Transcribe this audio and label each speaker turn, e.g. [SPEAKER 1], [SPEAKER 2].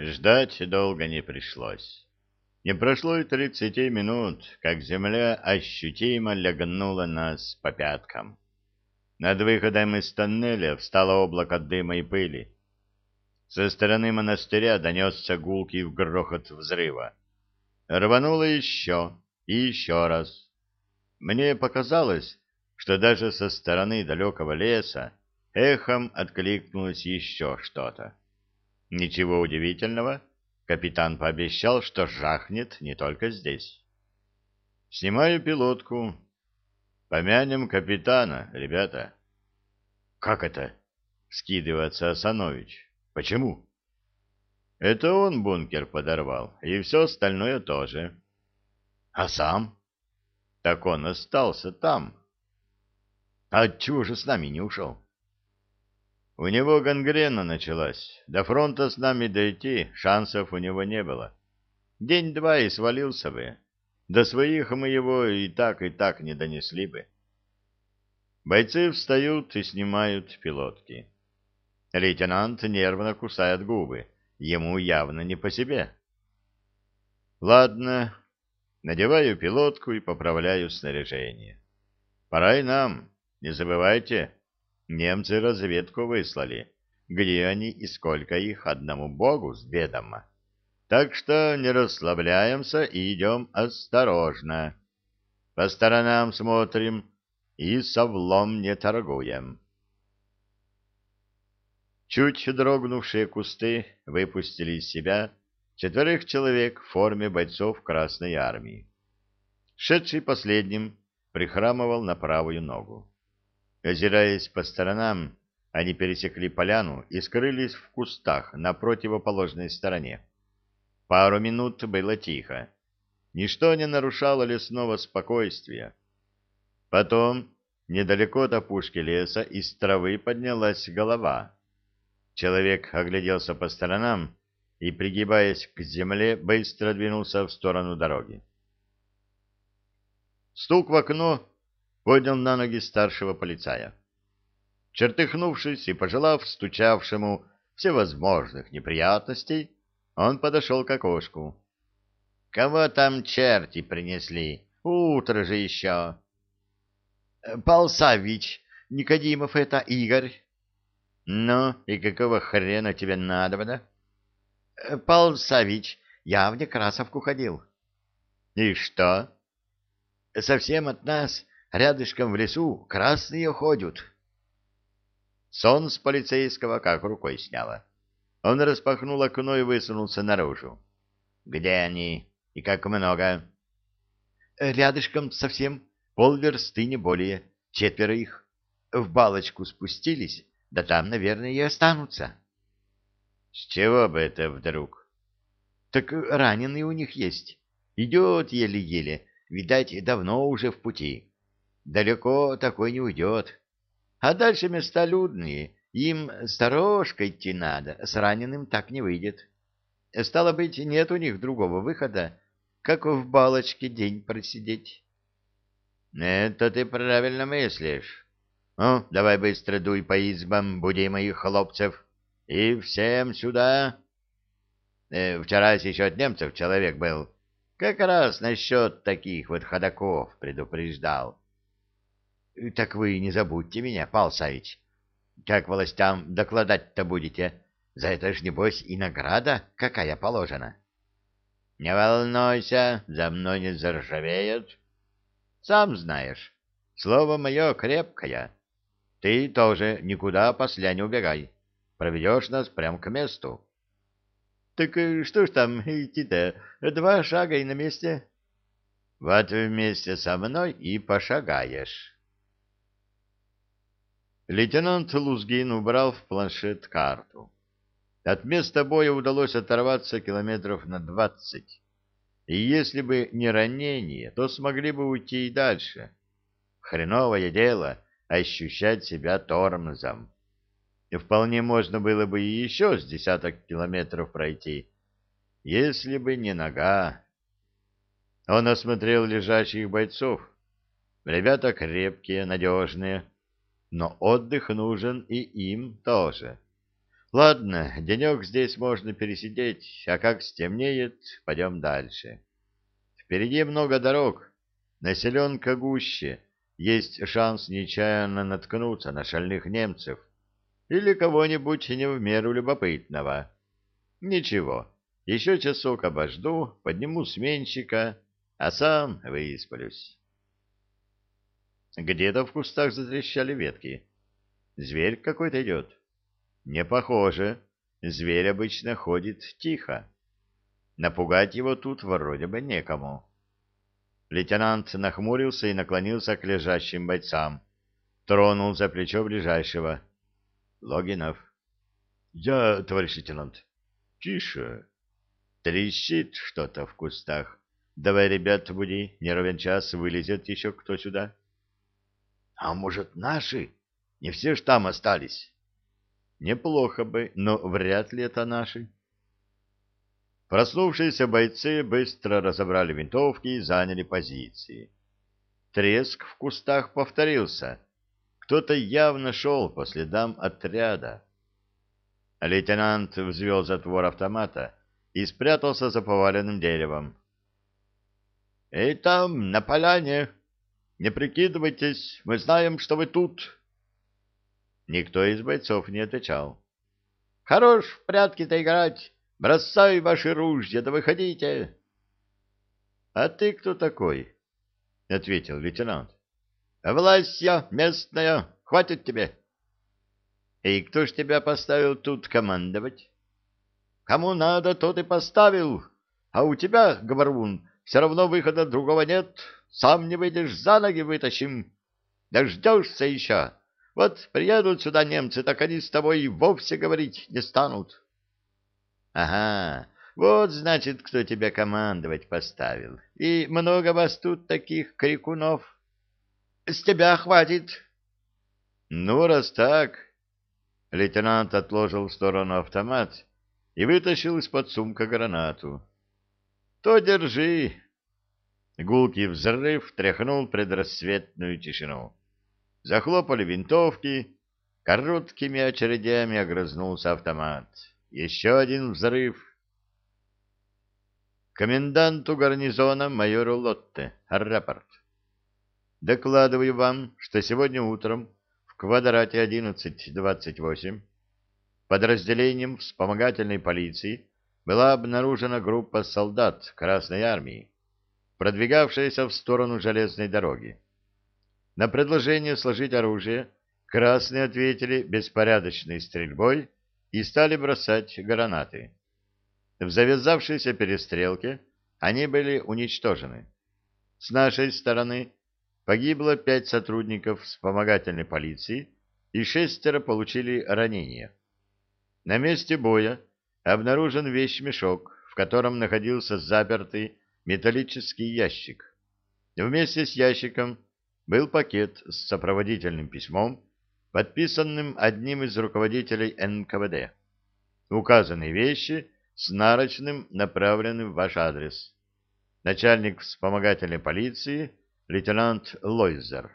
[SPEAKER 1] Ждать долго не пришлось. Не прошло и тридцати минут, как земля ощутимо лягнула нас по пяткам. Над выходом из тоннеля встало облако дыма и пыли. Со стороны монастыря донесся гулкий грохот взрыва. Рвануло еще и еще раз. Мне показалось, что даже со стороны далекого леса эхом откликнулось еще что-то. Ничего удивительного, капитан пообещал, что жахнет не только здесь. Снимаю пилотку. Помянем капитана, ребята. Как это? Скидывается Асанович. Почему? Это он бункер подорвал, и все остальное тоже. А сам? Так он остался там. А чего же с нами не ушел? У него гангрена началась. До фронта с нами дойти шансов у него не было. День-два и свалился бы. До своих мы его и так, и так не донесли бы. Бойцы встают и снимают пилотки. Лейтенант нервно кусает губы. Ему явно не по себе. Ладно, надеваю пилотку и поправляю снаряжение. Пора и нам, не забывайте, Немцы разведку выслали. Где они и сколько их, одному богу с ведомо. Так что не расслабляемся и идем осторожно. По сторонам смотрим и совлом не торгуем. Чуть дрогнувшие кусты выпустили из себя четверых человек в форме бойцов Красной Армии. Шедший последним прихрамывал на правую ногу. Озираясь по сторонам, они пересекли поляну и скрылись в кустах на противоположной стороне. Пару минут было тихо. Ничто не нарушало лесного спокойствия. Потом, недалеко от опушки леса, из травы поднялась голова. Человек огляделся по сторонам и, пригибаясь к земле, быстро двинулся в сторону дороги. Стук в окно поднял на ноги старшего полицая. Чертыхнувшись и пожелав стучавшему всевозможных неприятностей, он подошел к окошку. — Кого там черти принесли? Утро же еще. — Пал Савич, Никодимов это Игорь. — Ну, и какого хрена тебе надо, да? — Пал Савич, я в Некрасовку ходил. — И что? — Совсем от нас Рядышком в лесу красные ходят. Сон с полицейского как рукой сняло. Он распахнул окно и высунулся наружу. «Где они? И как много?» «Рядышком совсем. Полверсты, не более. Четверо их. В балочку спустились, да там, наверное, и останутся». «С чего бы это вдруг?» «Так раненый у них есть. Идет еле-еле. Видать, давно уже в пути далеко такой не уйдет. А дальше места людные, им сторожкой идти надо, с раненым так не выйдет. Стало быть, нет у них другого выхода, как в балочке день просидеть. — Это ты правильно мыслишь. Ну, давай быстро дуй по избам, буди моих хлопцев. И всем сюда. Э, вчера еще от немцев человек был. Как раз насчет таких вот ходаков предупреждал. — Так вы не забудьте меня, Павел Савич. Как властям докладать-то будете? За это ж, небось, и награда какая положена. — Не волнуйся, за мной не заржавеют. Сам знаешь, слово мое крепкое. Ты тоже никуда после не убегай. Проведешь нас прямо к месту. — Так э, что ж там идти-то? Два шага и на месте. — Вот вместе со мной и пошагаешь. Лейтенант Лузгин убрал в планшет карту. От места боя удалось оторваться километров на двадцать. И если бы не ранение, то смогли бы уйти и дальше. Хреновое дело ощущать себя тормозом. И вполне можно было бы и еще с десяток километров пройти, если бы не нога. Он осмотрел лежащих бойцов. Ребята крепкие, надежные, но отдых нужен и им тоже. Ладно, денек здесь можно пересидеть, а как стемнеет, пойдем дальше. Впереди много дорог, населенка гуще, есть шанс нечаянно наткнуться на шальных немцев или кого-нибудь не в меру любопытного. Ничего, еще часок обожду, подниму сменщика, а сам высплюсь. Где-то в кустах затрещали ветки. Зверь какой-то идет. Не похоже. Зверь обычно ходит тихо. Напугать его тут вроде бы некому. Лейтенант нахмурился и наклонился к лежащим бойцам. Тронул за плечо ближайшего. Логинов. — Я, товарищ лейтенант. — Тише. Трещит что-то в кустах. Давай, ребят, буди, не ровен час вылезет еще кто сюда. — А может, наши? Не все ж там остались. Неплохо бы, но вряд ли это наши. Проснувшиеся бойцы быстро разобрали винтовки и заняли позиции. Треск в кустах повторился. Кто-то явно шел по следам отряда. Лейтенант взвел затвор автомата и спрятался за поваленным деревом. — Эй, там, на поляне! Не прикидывайтесь, мы знаем, что вы тут! Никто из бойцов не отвечал. — Хорош в прятки-то играть! Бросай ваши ружья, да выходите! — А ты кто такой? — ответил лейтенант. — Власть я местная, хватит тебе. — И кто ж тебя поставил тут командовать? — Кому надо, тот и поставил. А у тебя, говорун, все равно выхода другого нет. Сам не выйдешь, за ноги вытащим. Дождешься еще. Вот приедут сюда немцы, так они с тобой и вовсе говорить не станут. — Ага, вот, значит, кто тебя командовать поставил. И много вас тут таких крикунов? — С тебя хватит. — Ну, раз так... Лейтенант отложил в сторону автомат и вытащил из-под сумка гранату. — То держи. Гулкий взрыв тряхнул предрассветную тишину. Захлопали винтовки, короткими очередями огрызнулся автомат. Еще один взрыв. Коменданту гарнизона майору Лотте. Рапорт. Докладываю вам, что сегодня утром в квадрате 1128 подразделением вспомогательной полиции была обнаружена группа солдат Красной Армии, продвигавшаяся в сторону железной дороги. На предложение сложить оружие красные ответили беспорядочной стрельбой и стали бросать гранаты. В завязавшейся перестрелке они были уничтожены. С нашей стороны погибло пять сотрудников вспомогательной полиции и шестеро получили ранения. На месте боя обнаружен вещмешок, в котором находился запертый металлический ящик. Вместе с ящиком был пакет с сопроводительным письмом, подписанным одним из руководителей НКВД. Указанные вещи с нарочным, направленным в ваш адрес. Начальник вспомогательной полиции лейтенант Лойзер.